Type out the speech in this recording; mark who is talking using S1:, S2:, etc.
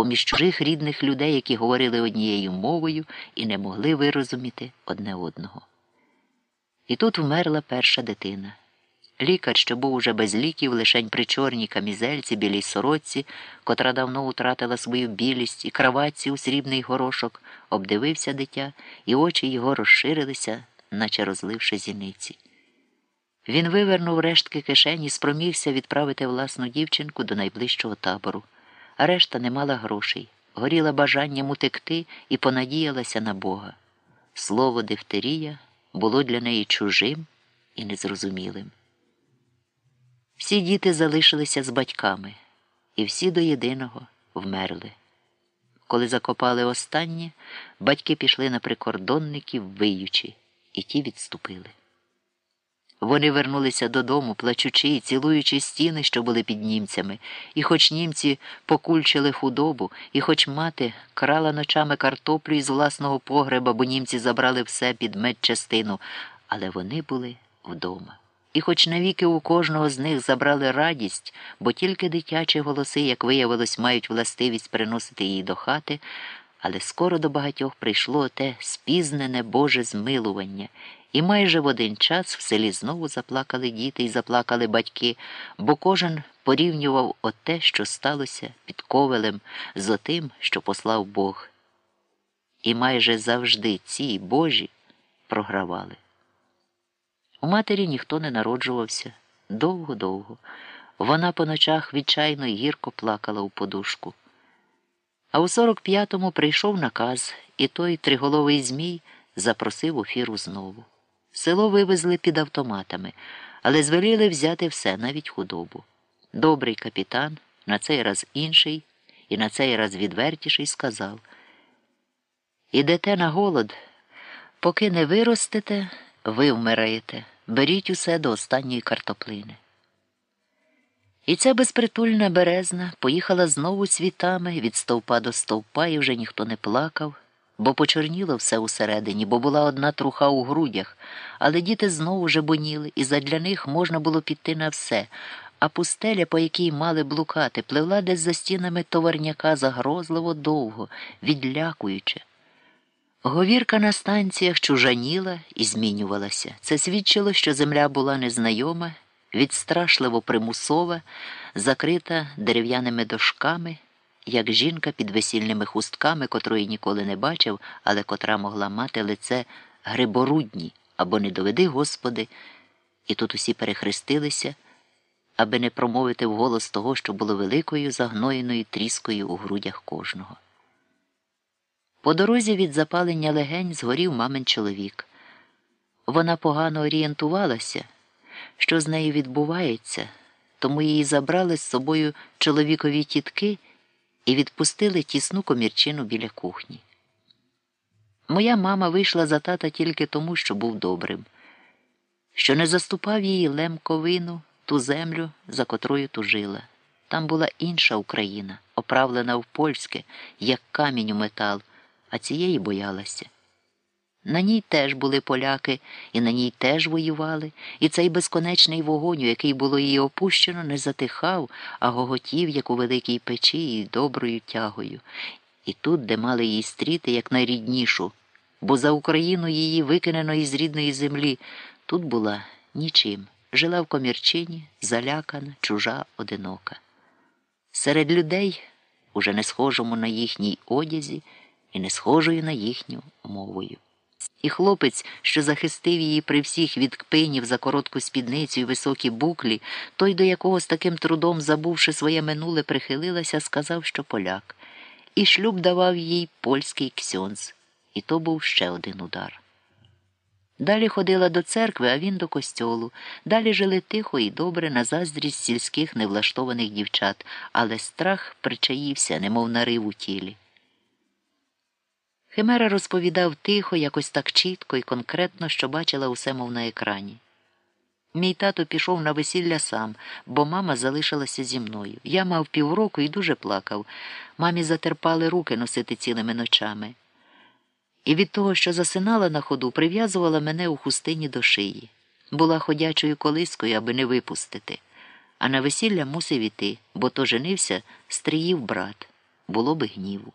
S1: поміж чужих рідних людей, які говорили однією мовою і не могли вирозуміти одне одного. І тут вмерла перша дитина. Лікар, що був уже без ліків, лишень при чорній камізельці, білій сорочці, котра давно утратила свою білість, і краватці у срібний горошок, обдивився дитя, і очі його розширилися, наче розливши зіниці. Він вивернув рештки кишені і спромігся відправити власну дівчинку до найближчого табору, решта не мала грошей, горіла бажанням утекти і понадіялася на Бога. Слово дифтерія було для неї чужим і незрозумілим. Всі діти залишилися з батьками, і всі до єдиного вмерли. Коли закопали останнє, батьки пішли на прикордонників, виючи, і ті відступили. Вони вернулися додому, плачучи і цілуючи стіни, що були під німцями, і хоч німці покульчили худобу, і хоч мати крала ночами картоплю із власного погреба, бо німці забрали все під медчастину, але вони були вдома. І хоч навіки у кожного з них забрали радість, бо тільки дитячі голоси, як виявилось, мають властивість приносити її до хати, але скоро до багатьох прийшло те спізнене Боже змилування, і майже в один час в селі знову заплакали діти і заплакали батьки, бо кожен порівнював оте, що сталося під ковелем, з отим, що послав Бог. І майже завжди ці Божі програвали. У матері ніхто не народжувався довго-довго. Вона по ночах відчайно й гірко плакала у подушку. А у 45-му прийшов наказ, і той триголовий Змій запросив офіру знову. Село вивезли під автоматами, але звеліли взяти все, навіть худобу. Добрий капітан, на цей раз інший і на цей раз відвертіший, сказав Ідете на голод, поки не виростете, ви вмираєте, беріть усе до останньої картоплини. І ця безпритульна березна поїхала знову світами від стовпа до стовпа, і вже ніхто не плакав, бо почорніло все усередині, бо була одна труха у грудях, але діти знову жебоніли, і задля них можна було піти на все, а пустеля, по якій мали блукати, пливла десь за стінами товарняка загрозливо довго, відлякуючи. Говірка на станціях чужаніла і змінювалася. Це свідчило, що земля була незнайома, відстрашливо примусова, закрита дерев'яними дошками, як жінка під весільними хустками, котрої ніколи не бачив, але котра могла мати лице гриборудні або не доведи, Господи, і тут усі перехрестилися, аби не промовити вголос того, що було великою загноєною тріскою у грудях кожного. По дорозі від запалення легень згорів мамин чоловік. Вона погано орієнтувалася, що з нею відбувається, тому її забрали з собою чоловікові тітки і відпустили тісну комірчину біля кухні. Моя мама вийшла за тата тільки тому, що був добрим, що не заступав її лемковину, ту землю, за котрою тужила. Там була інша Україна, оправлена в польське, як камінь у метал а цієї боялася. На ній теж були поляки, і на ній теж воювали, і цей безконечний вогонь, у який було її опущено, не затихав, а гоготів, як у великій печі, і доброю тягою. І тут, де мали її стріти, як найріднішу, бо за Україну її викинено із рідної землі, тут була нічим. Жила в комірчині, залякана, чужа, одинока. Серед людей, уже не схожому на їхній одязі, і не схожою на їхню мовою. І хлопець, що захистив її при всіх від кпинів за коротку спідницю і високі буклі, той, до якого з таким трудом, забувши своє минуле, прихилилася, сказав, що поляк, і шлюб давав їй польський ксьонз, і то був ще один удар. Далі ходила до церкви, а він до костьолу. Далі жили тихо і добре на заздрість сільських невлаштованих дівчат, але страх причаївся, немов нарив у тілі. Химера розповідав тихо, якось так чітко і конкретно, що бачила усе мов на екрані. Мій тато пішов на весілля сам, бо мама залишилася зі мною. Я мав півроку і дуже плакав. Мамі затерпали руки носити цілими ночами. І від того, що засинала на ходу, прив'язувала мене у хустині до шиї. Була ходячою колискою, аби не випустити. А на весілля мусив іти, бо то женився стріїв брат. було би гніву.